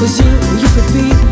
Cause you, you could be